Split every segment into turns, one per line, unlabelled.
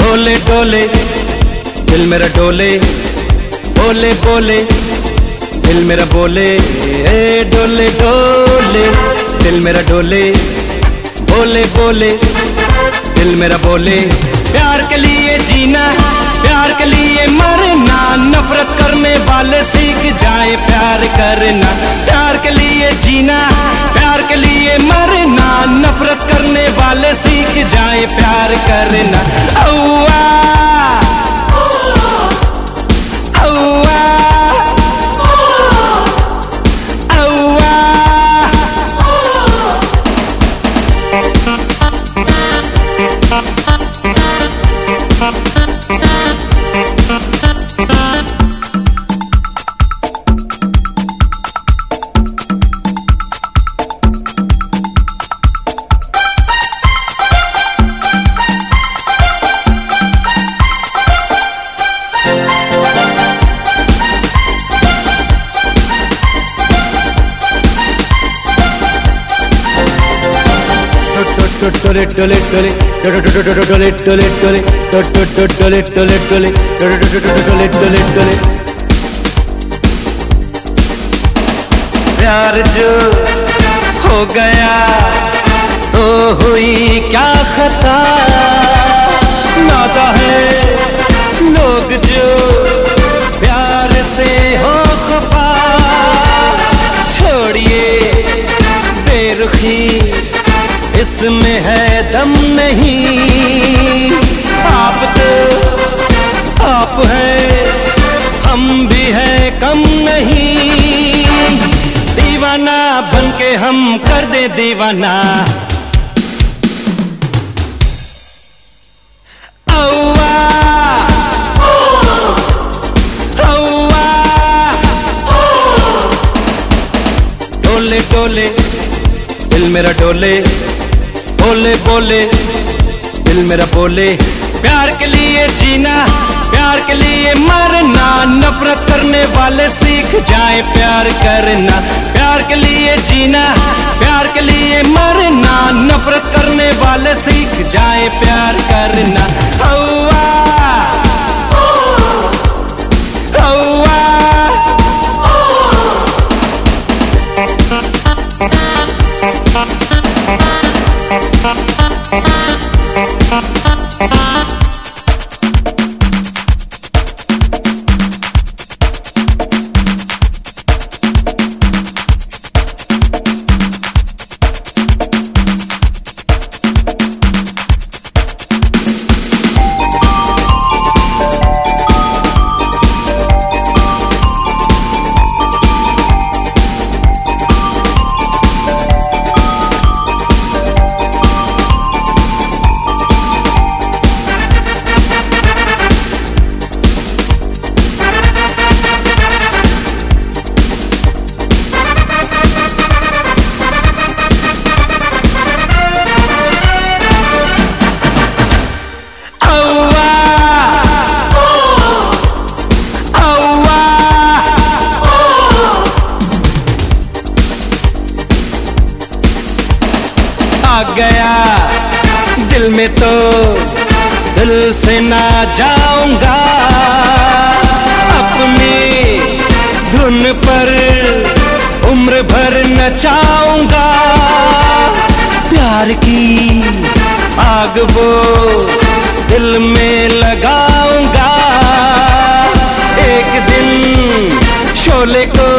डोले डोले दिल मेरा डोले बोले बोले। दिल मेरा बोले, ए डोले डोले। दिल मेरा डोले, बोले बोले। दिल मेरा बोले, प्यार के लिए जीना, प्यार के लिए मरना। नफरत करने वाले सीख जाए, प्यार करना। प्यार के लिए जीना, प्यार के लिए मरना। नफरत करने वाले सीख जाए, प्यार करना। Thank टोले टोले टोले टोले टोले टोले टोले टोले टोले टोले टोले टोले प्यार जो हो गया तो हुई क्या खता? नाता है इसमें है, दम नहीं। आप तो आप है, हम भी है, कम नहीं। दीवाना बन के हम कर दे दीवाना। डोले, दिल मेरा डोले। बोले बोले। दिल मेरा बोले। प्यार के लिए जीना, प्यार के लिए मरना, नफरत करने वाले सीख जाए प्यार करना। प्यार के लिए जीना, प्यार के लिए मरना, नफरत करने वाले सीख जाए प्यार करना। हवा गया। दिल में तो दिल से ना जाऊँगा। अपनी धुन पर उम्र भर नचाऊँगा। प्यार की आग वो दिल में लगाऊँगा। एक दिन शोले को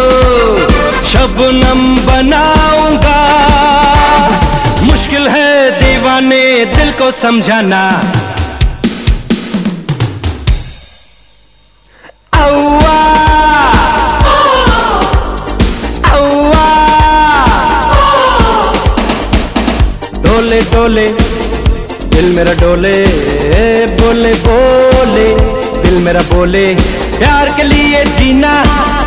दिल को समझाना। डोले, दिल मेरा डोले, बोले बोले, दिल मेरा बोले। प्यार के लिए जीना,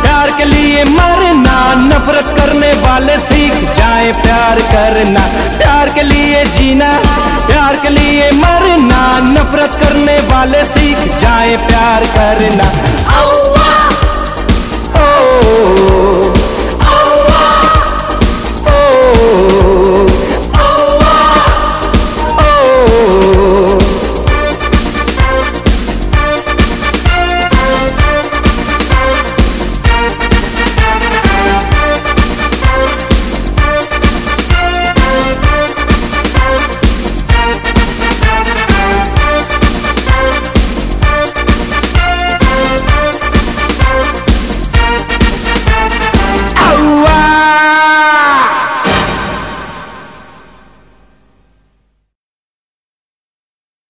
प्यार के लिए मरना, नफरत करने वाले सीख जाए प्यार करना। प्यार के लिए जीना प्यार के लिए मरना नफरत करने वाले सीख जाए प्यार करना। ओ, ओ, ओ, ओ, ओ, ओ, ओ, ओ